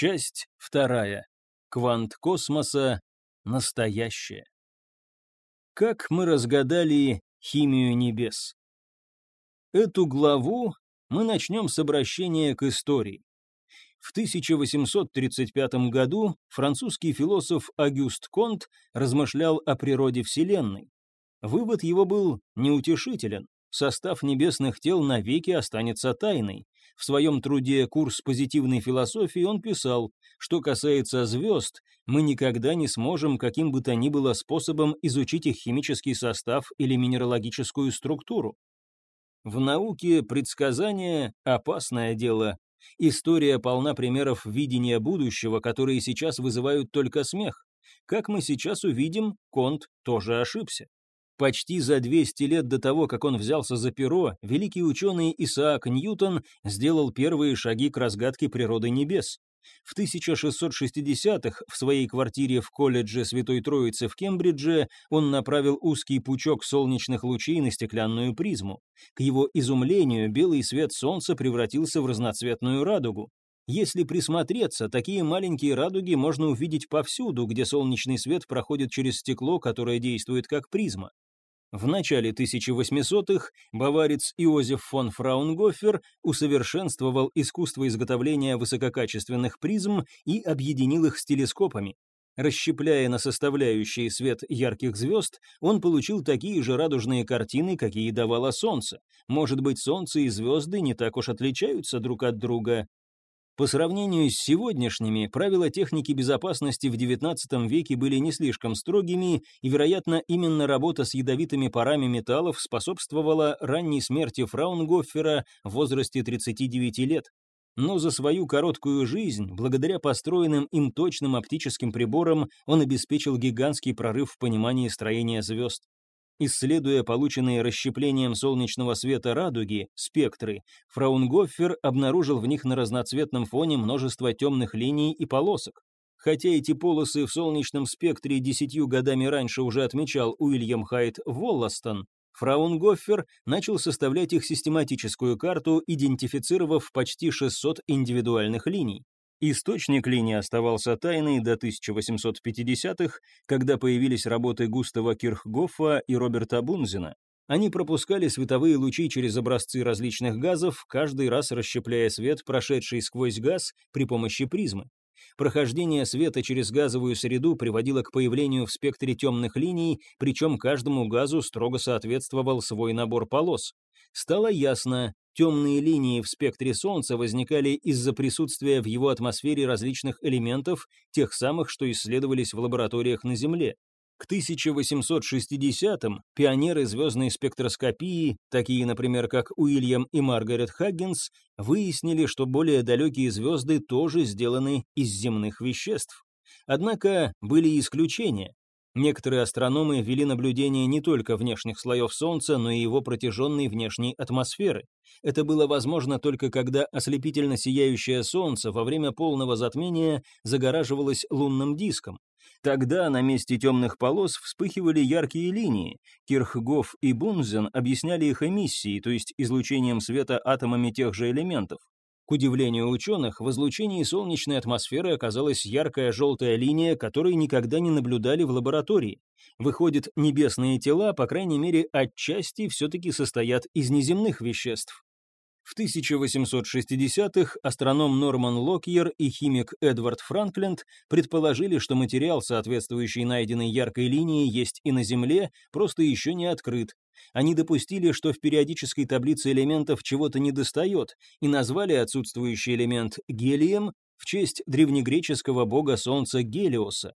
Часть вторая. Квант космоса. Настоящее. Как мы разгадали химию небес? Эту главу мы начнем с обращения к истории. В 1835 году французский философ Агюст Конт размышлял о природе Вселенной. Вывод его был неутешителен. Состав небесных тел навеки останется тайной. В своем труде «Курс позитивной философии» он писал, что касается звезд, мы никогда не сможем каким бы то ни было способом изучить их химический состав или минералогическую структуру. В науке предсказание – опасное дело. История полна примеров видения будущего, которые сейчас вызывают только смех. Как мы сейчас увидим, Конт тоже ошибся. Почти за 200 лет до того, как он взялся за перо, великий ученый Исаак Ньютон сделал первые шаги к разгадке природы небес. В 1660-х в своей квартире в колледже Святой Троицы в Кембридже он направил узкий пучок солнечных лучей на стеклянную призму. К его изумлению белый свет солнца превратился в разноцветную радугу. Если присмотреться, такие маленькие радуги можно увидеть повсюду, где солнечный свет проходит через стекло, которое действует как призма. В начале 1800-х баварец Иозеф фон Фраунгофер усовершенствовал искусство изготовления высококачественных призм и объединил их с телескопами. Расщепляя на составляющие свет ярких звезд, он получил такие же радужные картины, какие давало Солнце. Может быть, Солнце и звезды не так уж отличаются друг от друга. По сравнению с сегодняшними, правила техники безопасности в XIX веке были не слишком строгими, и, вероятно, именно работа с ядовитыми парами металлов способствовала ранней смерти Фраунгоффера в возрасте 39 лет. Но за свою короткую жизнь, благодаря построенным им точным оптическим приборам, он обеспечил гигантский прорыв в понимании строения звезд. Исследуя полученные расщеплением солнечного света радуги, спектры, Фраунгоффер обнаружил в них на разноцветном фоне множество темных линий и полосок. Хотя эти полосы в солнечном спектре десятью годами раньше уже отмечал Уильям Хайт Волластон, Фраунгоффер начал составлять их систематическую карту, идентифицировав почти 600 индивидуальных линий. Источник линии оставался тайной до 1850-х, когда появились работы Густава Кирхгофа и Роберта Бунзена. Они пропускали световые лучи через образцы различных газов, каждый раз расщепляя свет, прошедший сквозь газ при помощи призмы. Прохождение света через газовую среду приводило к появлению в спектре темных линий, причем каждому газу строго соответствовал свой набор полос. Стало ясно, Темные линии в спектре Солнца возникали из-за присутствия в его атмосфере различных элементов, тех самых, что исследовались в лабораториях на Земле. К 1860-м пионеры звездной спектроскопии, такие, например, как Уильям и Маргарет Хаггинс, выяснили, что более далекие звезды тоже сделаны из земных веществ. Однако были исключения. Некоторые астрономы вели наблюдение не только внешних слоев Солнца, но и его протяженной внешней атмосферы. Это было возможно только когда ослепительно сияющее Солнце во время полного затмения загораживалось лунным диском. Тогда на месте темных полос вспыхивали яркие линии. Кирхгоф и Бунзен объясняли их эмиссией, то есть излучением света атомами тех же элементов. К удивлению ученых, в излучении солнечной атмосферы оказалась яркая желтая линия, которой никогда не наблюдали в лаборатории. Выходит, небесные тела, по крайней мере, отчасти все-таки состоят из неземных веществ. В 1860-х астроном Норман Локьер и химик Эдвард Франкленд предположили, что материал, соответствующий найденной яркой линии, есть и на Земле, просто еще не открыт, они допустили, что в периодической таблице элементов чего-то недостает, и назвали отсутствующий элемент гелием в честь древнегреческого бога солнца Гелиоса.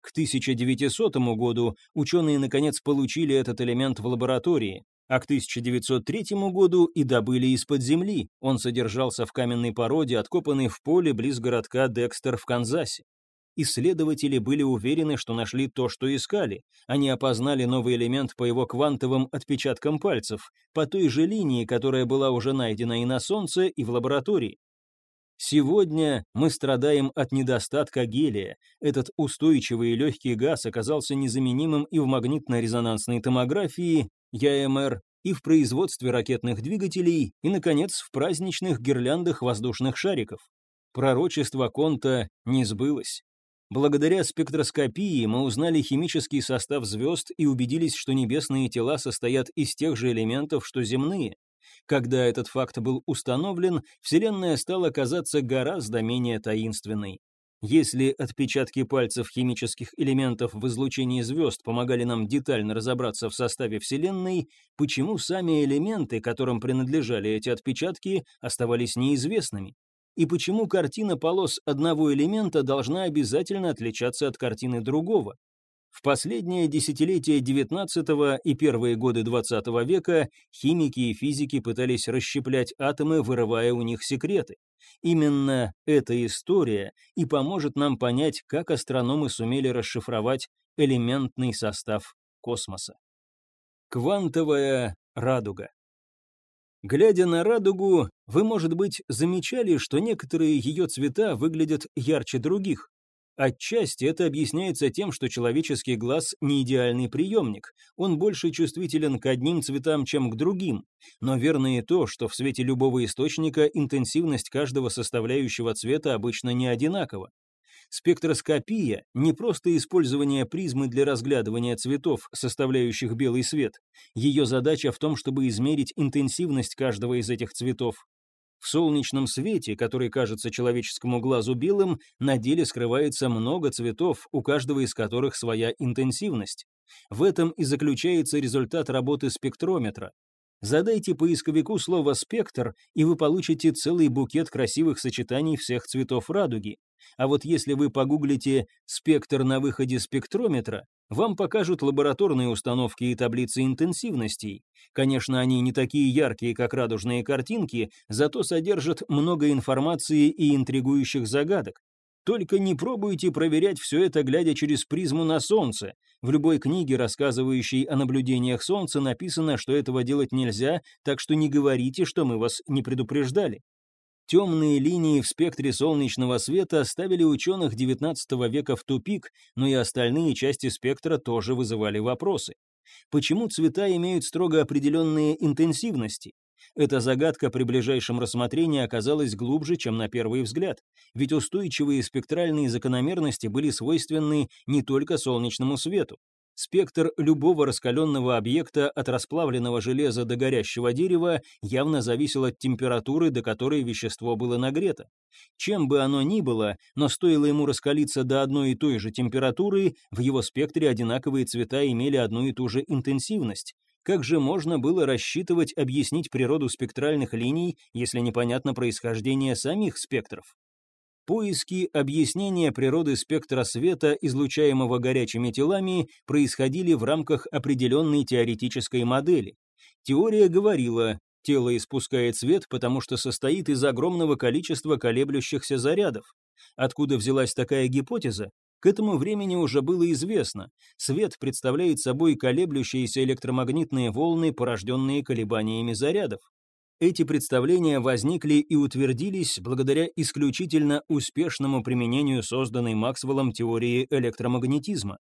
К 1900 году ученые наконец получили этот элемент в лаборатории, а к 1903 году и добыли из-под земли. Он содержался в каменной породе, откопанной в поле близ городка Декстер в Канзасе. Исследователи были уверены, что нашли то, что искали. Они опознали новый элемент по его квантовым отпечаткам пальцев, по той же линии, которая была уже найдена и на Солнце, и в лаборатории. Сегодня мы страдаем от недостатка гелия. Этот устойчивый и легкий газ оказался незаменимым и в магнитно-резонансной томографии, ЯМР, и в производстве ракетных двигателей, и, наконец, в праздничных гирляндах воздушных шариков. Пророчество Конта не сбылось. Благодаря спектроскопии мы узнали химический состав звезд и убедились, что небесные тела состоят из тех же элементов, что земные. Когда этот факт был установлен, Вселенная стала казаться гораздо менее таинственной. Если отпечатки пальцев химических элементов в излучении звезд помогали нам детально разобраться в составе Вселенной, почему сами элементы, которым принадлежали эти отпечатки, оставались неизвестными? и почему картина полос одного элемента должна обязательно отличаться от картины другого. В последние десятилетия XIX и первые годы XX века химики и физики пытались расщеплять атомы, вырывая у них секреты. Именно эта история и поможет нам понять, как астрономы сумели расшифровать элементный состав космоса. Квантовая радуга. Глядя на радугу, вы, может быть, замечали, что некоторые ее цвета выглядят ярче других. Отчасти это объясняется тем, что человеческий глаз не идеальный приемник, он больше чувствителен к одним цветам, чем к другим. Но верно и то, что в свете любого источника интенсивность каждого составляющего цвета обычно не одинакова. Спектроскопия — не просто использование призмы для разглядывания цветов, составляющих белый свет. Ее задача в том, чтобы измерить интенсивность каждого из этих цветов. В солнечном свете, который кажется человеческому глазу белым, на деле скрывается много цветов, у каждого из которых своя интенсивность. В этом и заключается результат работы спектрометра. Задайте поисковику слово «спектр», и вы получите целый букет красивых сочетаний всех цветов радуги. А вот если вы погуглите «спектр на выходе спектрометра», вам покажут лабораторные установки и таблицы интенсивностей. Конечно, они не такие яркие, как радужные картинки, зато содержат много информации и интригующих загадок. Только не пробуйте проверять все это, глядя через призму на Солнце. В любой книге, рассказывающей о наблюдениях Солнца, написано, что этого делать нельзя, так что не говорите, что мы вас не предупреждали. Темные линии в спектре солнечного света ставили ученых XIX века в тупик, но и остальные части спектра тоже вызывали вопросы. Почему цвета имеют строго определенные интенсивности? Эта загадка при ближайшем рассмотрении оказалась глубже, чем на первый взгляд, ведь устойчивые спектральные закономерности были свойственны не только солнечному свету. Спектр любого раскаленного объекта от расплавленного железа до горящего дерева явно зависел от температуры, до которой вещество было нагрето. Чем бы оно ни было, но стоило ему раскалиться до одной и той же температуры, в его спектре одинаковые цвета имели одну и ту же интенсивность. Как же можно было рассчитывать объяснить природу спектральных линий, если непонятно происхождение самих спектров? Поиски объяснения природы спектра света, излучаемого горячими телами, происходили в рамках определенной теоретической модели. Теория говорила, тело испускает свет, потому что состоит из огромного количества колеблющихся зарядов. Откуда взялась такая гипотеза? К этому времени уже было известно. Свет представляет собой колеблющиеся электромагнитные волны, порожденные колебаниями зарядов. Эти представления возникли и утвердились благодаря исключительно успешному применению созданной Максвеллом теории электромагнетизма.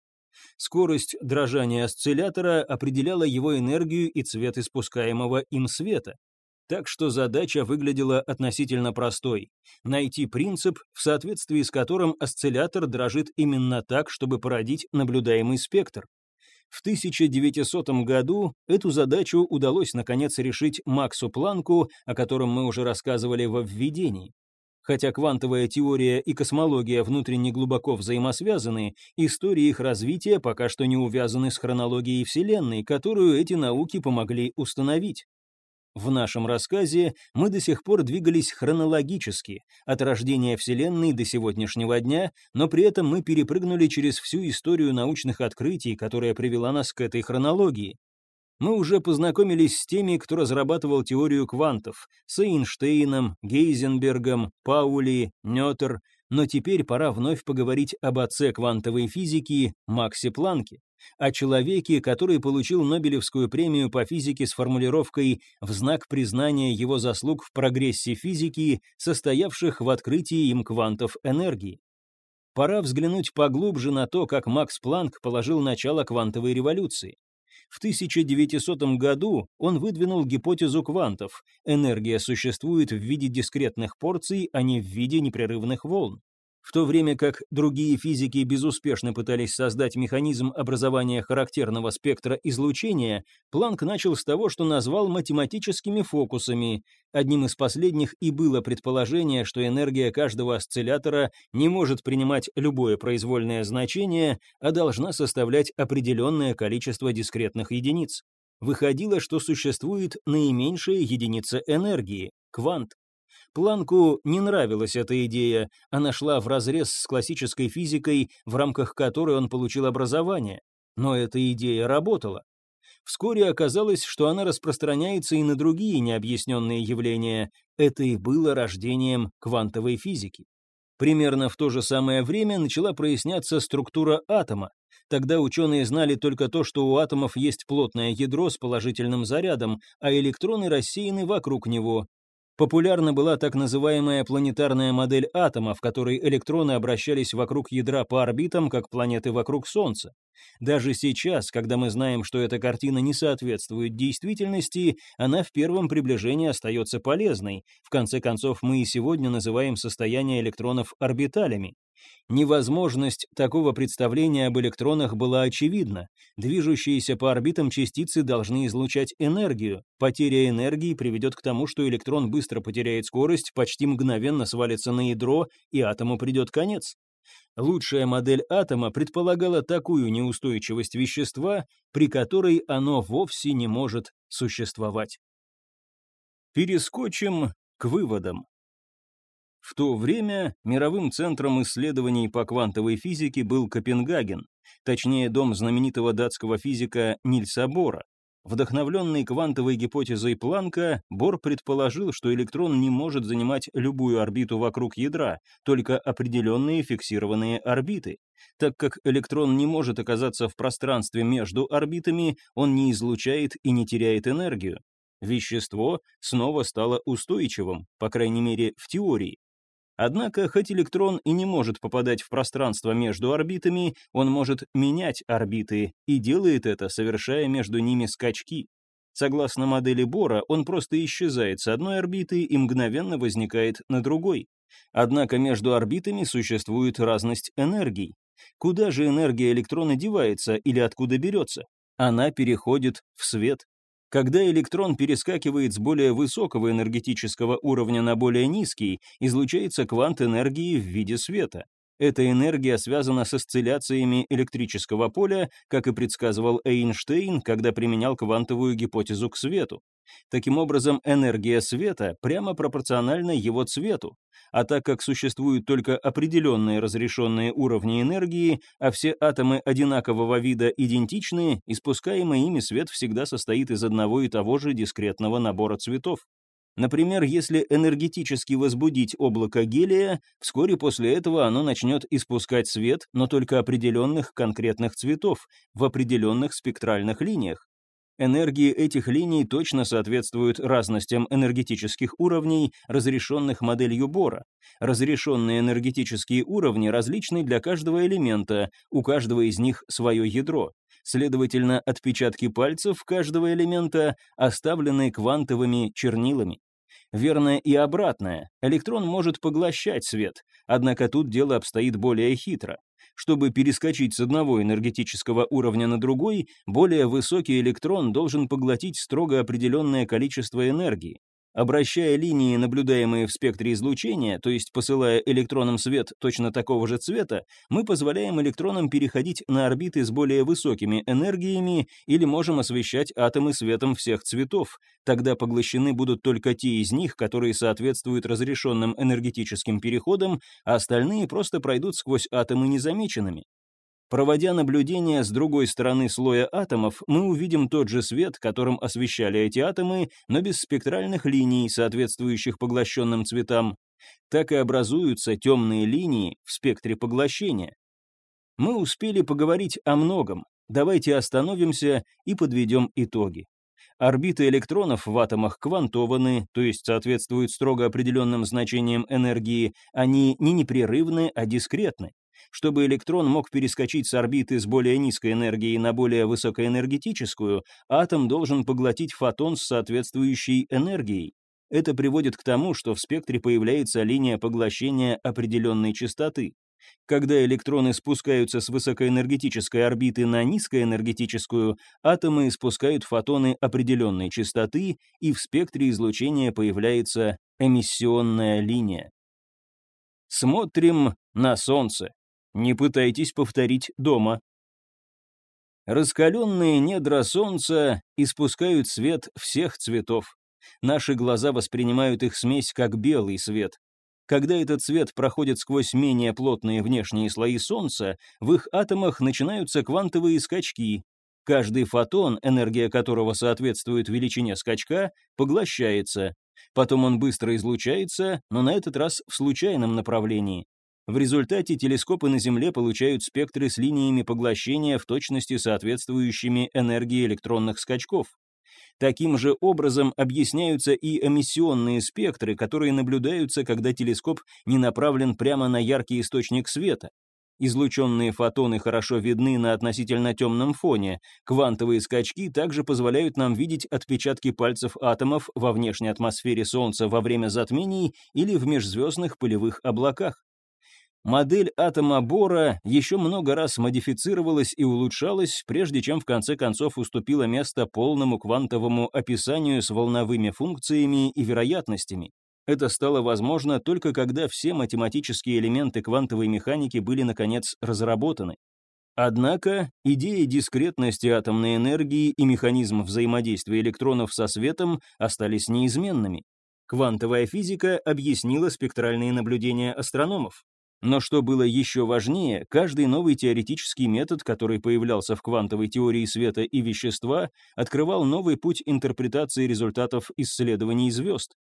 Скорость дрожания осциллятора определяла его энергию и цвет испускаемого им света. Так что задача выглядела относительно простой – найти принцип, в соответствии с которым осциллятор дрожит именно так, чтобы породить наблюдаемый спектр. В 1900 году эту задачу удалось наконец решить Максу Планку, о котором мы уже рассказывали во введении. Хотя квантовая теория и космология внутренне глубоко взаимосвязаны, истории их развития пока что не увязаны с хронологией Вселенной, которую эти науки помогли установить. В нашем рассказе мы до сих пор двигались хронологически, от рождения Вселенной до сегодняшнего дня, но при этом мы перепрыгнули через всю историю научных открытий, которая привела нас к этой хронологии. Мы уже познакомились с теми, кто разрабатывал теорию квантов, с Эйнштейном, Гейзенбергом, Паули, Нётер, но теперь пора вновь поговорить об отце квантовой физики Максе Планке о человеке, который получил Нобелевскую премию по физике с формулировкой «в знак признания его заслуг в прогрессе физики, состоявших в открытии им квантов энергии». Пора взглянуть поглубже на то, как Макс Планк положил начало квантовой революции. В 1900 году он выдвинул гипотезу квантов. Энергия существует в виде дискретных порций, а не в виде непрерывных волн. В то время как другие физики безуспешно пытались создать механизм образования характерного спектра излучения, Планк начал с того, что назвал математическими фокусами. Одним из последних и было предположение, что энергия каждого осциллятора не может принимать любое произвольное значение, а должна составлять определенное количество дискретных единиц. Выходило, что существует наименьшая единица энергии – квант. Планку не нравилась эта идея, она шла вразрез с классической физикой, в рамках которой он получил образование. Но эта идея работала. Вскоре оказалось, что она распространяется и на другие необъясненные явления. Это и было рождением квантовой физики. Примерно в то же самое время начала проясняться структура атома. Тогда ученые знали только то, что у атомов есть плотное ядро с положительным зарядом, а электроны рассеяны вокруг него. Популярна была так называемая планетарная модель атома, в которой электроны обращались вокруг ядра по орбитам, как планеты вокруг Солнца. Даже сейчас, когда мы знаем, что эта картина не соответствует действительности, она в первом приближении остается полезной. В конце концов, мы и сегодня называем состояние электронов орбиталями. Невозможность такого представления об электронах была очевидна. Движущиеся по орбитам частицы должны излучать энергию. Потеря энергии приведет к тому, что электрон быстро потеряет скорость, почти мгновенно свалится на ядро, и атому придет конец. Лучшая модель атома предполагала такую неустойчивость вещества, при которой оно вовсе не может существовать. Перескочим к выводам. В то время мировым центром исследований по квантовой физике был Копенгаген, точнее дом знаменитого датского физика Нильса Бора. Вдохновленный квантовой гипотезой Планка, Бор предположил, что электрон не может занимать любую орбиту вокруг ядра, только определенные фиксированные орбиты. Так как электрон не может оказаться в пространстве между орбитами, он не излучает и не теряет энергию. Вещество снова стало устойчивым, по крайней мере в теории. Однако, хоть электрон и не может попадать в пространство между орбитами, он может менять орбиты и делает это, совершая между ними скачки. Согласно модели Бора, он просто исчезает с одной орбиты и мгновенно возникает на другой. Однако между орбитами существует разность энергий. Куда же энергия электрона девается или откуда берется? Она переходит в свет. Когда электрон перескакивает с более высокого энергетического уровня на более низкий, излучается квант энергии в виде света. Эта энергия связана с осцилляциями электрического поля, как и предсказывал Эйнштейн, когда применял квантовую гипотезу к свету. Таким образом, энергия света прямо пропорциональна его цвету, а так как существуют только определенные разрешенные уровни энергии, а все атомы одинакового вида идентичны, испускаемый ими свет всегда состоит из одного и того же дискретного набора цветов. Например, если энергетически возбудить облако гелия, вскоре после этого оно начнет испускать свет, но только определенных конкретных цветов, в определенных спектральных линиях. Энергии этих линий точно соответствуют разностям энергетических уровней, разрешенных моделью Бора. Разрешенные энергетические уровни различны для каждого элемента, у каждого из них свое ядро. Следовательно, отпечатки пальцев каждого элемента оставлены квантовыми чернилами. Верное и обратное. Электрон может поглощать свет, однако тут дело обстоит более хитро. Чтобы перескочить с одного энергетического уровня на другой, более высокий электрон должен поглотить строго определенное количество энергии. Обращая линии, наблюдаемые в спектре излучения, то есть посылая электронам свет точно такого же цвета, мы позволяем электронам переходить на орбиты с более высокими энергиями или можем освещать атомы светом всех цветов. Тогда поглощены будут только те из них, которые соответствуют разрешенным энергетическим переходам, а остальные просто пройдут сквозь атомы незамеченными. Проводя наблюдения с другой стороны слоя атомов, мы увидим тот же свет, которым освещали эти атомы, но без спектральных линий, соответствующих поглощенным цветам. Так и образуются темные линии в спектре поглощения. Мы успели поговорить о многом. Давайте остановимся и подведем итоги. Орбиты электронов в атомах квантованы, то есть соответствуют строго определенным значениям энергии, они не непрерывны, а дискретны. Чтобы электрон мог перескочить с орбиты с более низкой энергией на более высокоэнергетическую, атом должен поглотить фотон с соответствующей энергией. Это приводит к тому, что в спектре появляется линия поглощения определенной частоты. Когда электроны спускаются с высокоэнергетической орбиты на низкоэнергетическую, атомы спускают фотоны определенной частоты, и в спектре излучения появляется эмиссионная линия. Смотрим на Солнце. Не пытайтесь повторить дома. Раскаленные недра Солнца испускают свет всех цветов. Наши глаза воспринимают их смесь как белый свет. Когда этот свет проходит сквозь менее плотные внешние слои Солнца, в их атомах начинаются квантовые скачки. Каждый фотон, энергия которого соответствует величине скачка, поглощается. Потом он быстро излучается, но на этот раз в случайном направлении. В результате телескопы на Земле получают спектры с линиями поглощения в точности соответствующими энергии электронных скачков. Таким же образом объясняются и эмиссионные спектры, которые наблюдаются, когда телескоп не направлен прямо на яркий источник света. Излученные фотоны хорошо видны на относительно темном фоне. Квантовые скачки также позволяют нам видеть отпечатки пальцев атомов во внешней атмосфере Солнца во время затмений или в межзвездных пылевых облаках. Модель атома Бора еще много раз модифицировалась и улучшалась, прежде чем в конце концов уступила место полному квантовому описанию с волновыми функциями и вероятностями. Это стало возможно только когда все математические элементы квантовой механики были, наконец, разработаны. Однако идея дискретности атомной энергии и механизм взаимодействия электронов со светом остались неизменными. Квантовая физика объяснила спектральные наблюдения астрономов. Но что было еще важнее, каждый новый теоретический метод, который появлялся в квантовой теории света и вещества, открывал новый путь интерпретации результатов исследований звезд.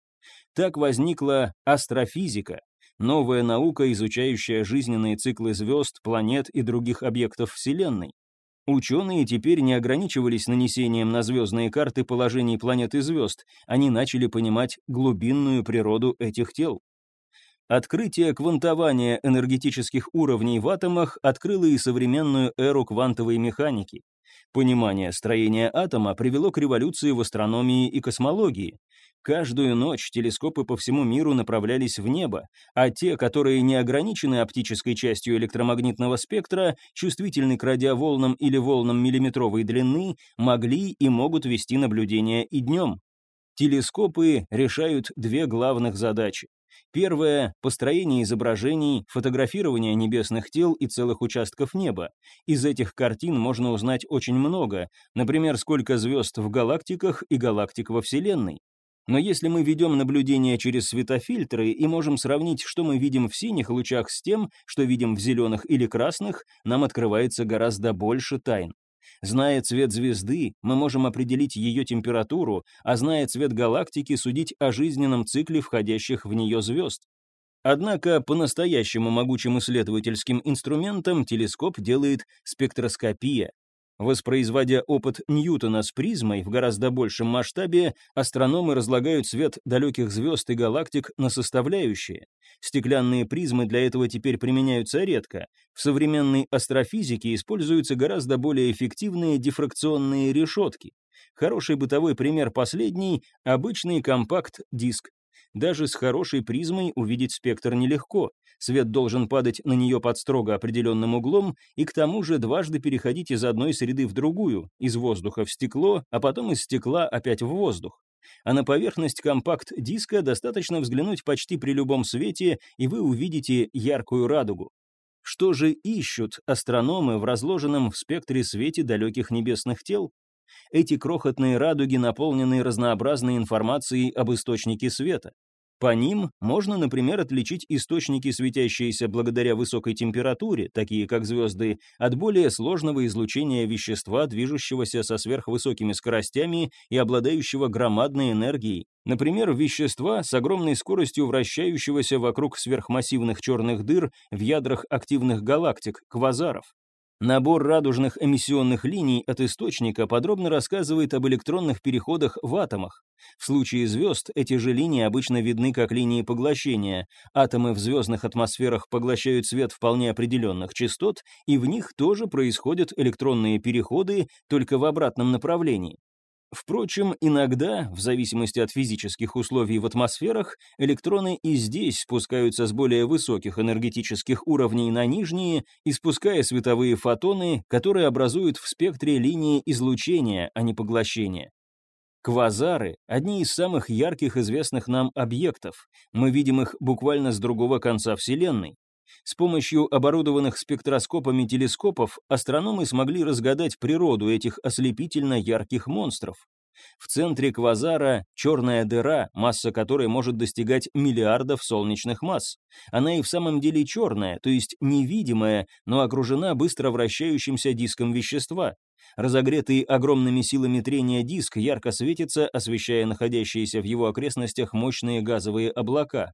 Так возникла астрофизика, новая наука, изучающая жизненные циклы звезд, планет и других объектов Вселенной. Ученые теперь не ограничивались нанесением на звездные карты положений планет и звезд, они начали понимать глубинную природу этих тел. Открытие квантования энергетических уровней в атомах открыло и современную эру квантовой механики. Понимание строения атома привело к революции в астрономии и космологии. Каждую ночь телескопы по всему миру направлялись в небо, а те, которые не ограничены оптической частью электромагнитного спектра, чувствительны к радиоволнам или волнам миллиметровой длины, могли и могут вести наблюдения и днем. Телескопы решают две главных задачи Первое — построение изображений, фотографирование небесных тел и целых участков неба. Из этих картин можно узнать очень много, например, сколько звезд в галактиках и галактик во Вселенной. Но если мы ведем наблюдение через светофильтры и можем сравнить, что мы видим в синих лучах с тем, что видим в зеленых или красных, нам открывается гораздо больше тайн. Зная цвет звезды, мы можем определить ее температуру, а зная цвет галактики, судить о жизненном цикле входящих в нее звезд. Однако по-настоящему могучим исследовательским инструментом телескоп делает спектроскопия, Воспроизводя опыт Ньютона с призмой в гораздо большем масштабе, астрономы разлагают свет далеких звезд и галактик на составляющие. Стеклянные призмы для этого теперь применяются редко. В современной астрофизике используются гораздо более эффективные дифракционные решетки. Хороший бытовой пример последний – обычный компакт-диск. Даже с хорошей призмой увидеть спектр нелегко. Свет должен падать на нее под строго определенным углом и к тому же дважды переходить из одной среды в другую, из воздуха в стекло, а потом из стекла опять в воздух. А на поверхность компакт-диска достаточно взглянуть почти при любом свете, и вы увидите яркую радугу. Что же ищут астрономы в разложенном в спектре свете далеких небесных тел? Эти крохотные радуги наполнены разнообразной информацией об источнике света. По ним можно, например, отличить источники, светящиеся благодаря высокой температуре, такие как звезды, от более сложного излучения вещества, движущегося со сверхвысокими скоростями и обладающего громадной энергией, например, вещества с огромной скоростью вращающегося вокруг сверхмассивных черных дыр в ядрах активных галактик, квазаров. Набор радужных эмиссионных линий от источника подробно рассказывает об электронных переходах в атомах. В случае звезд эти же линии обычно видны как линии поглощения. Атомы в звездных атмосферах поглощают свет вполне определенных частот, и в них тоже происходят электронные переходы, только в обратном направлении. Впрочем, иногда, в зависимости от физических условий в атмосферах, электроны и здесь спускаются с более высоких энергетических уровней на нижние, испуская световые фотоны, которые образуют в спектре линии излучения, а не поглощения. Квазары — одни из самых ярких известных нам объектов. Мы видим их буквально с другого конца Вселенной. С помощью оборудованных спектроскопами телескопов астрономы смогли разгадать природу этих ослепительно ярких монстров. В центре квазара черная дыра, масса которой может достигать миллиардов солнечных масс. Она и в самом деле черная, то есть невидимая, но окружена быстро вращающимся диском вещества. Разогретый огромными силами трения диск ярко светится, освещая находящиеся в его окрестностях мощные газовые облака.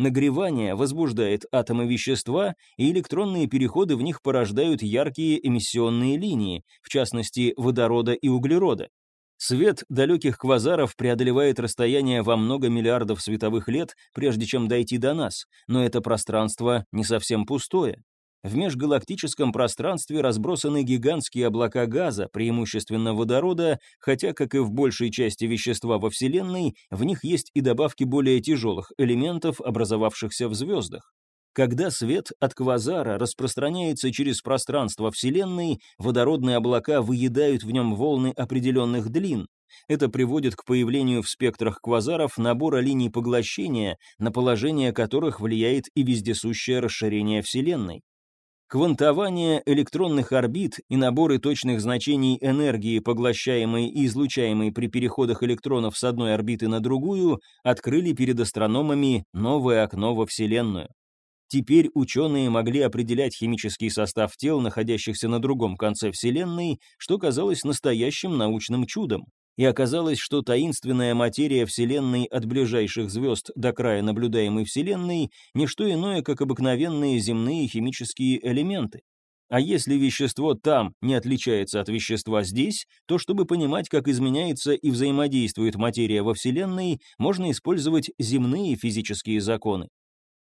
Нагревание возбуждает атомы вещества, и электронные переходы в них порождают яркие эмиссионные линии, в частности, водорода и углерода. Свет далеких квазаров преодолевает расстояние во много миллиардов световых лет, прежде чем дойти до нас, но это пространство не совсем пустое. В межгалактическом пространстве разбросаны гигантские облака газа, преимущественно водорода, хотя, как и в большей части вещества во Вселенной, в них есть и добавки более тяжелых элементов, образовавшихся в звездах. Когда свет от квазара распространяется через пространство Вселенной, водородные облака выедают в нем волны определенных длин. Это приводит к появлению в спектрах квазаров набора линий поглощения, на положение которых влияет и вездесущее расширение Вселенной. Квантование электронных орбит и наборы точных значений энергии, поглощаемой и излучаемой при переходах электронов с одной орбиты на другую, открыли перед астрономами новое окно во Вселенную. Теперь ученые могли определять химический состав тел, находящихся на другом конце Вселенной, что казалось настоящим научным чудом и оказалось, что таинственная материя Вселенной от ближайших звезд до края наблюдаемой Вселенной – не что иное, как обыкновенные земные химические элементы. А если вещество там не отличается от вещества здесь, то чтобы понимать, как изменяется и взаимодействует материя во Вселенной, можно использовать земные физические законы.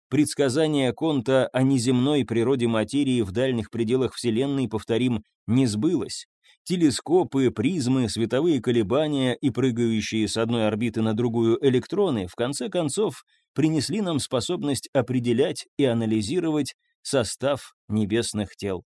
Предсказание Конта о неземной природе материи в дальних пределах Вселенной, повторим, не сбылось. Телескопы, призмы, световые колебания и прыгающие с одной орбиты на другую электроны в конце концов принесли нам способность определять и анализировать состав небесных тел.